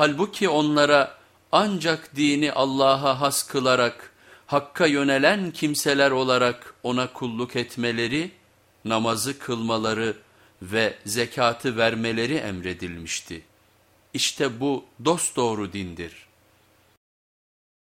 Halbuki onlara ancak dini Allah'a has kılarak, Hakk'a yönelen kimseler olarak ona kulluk etmeleri, namazı kılmaları ve zekatı vermeleri emredilmişti. İşte bu dosdoğru dindir.''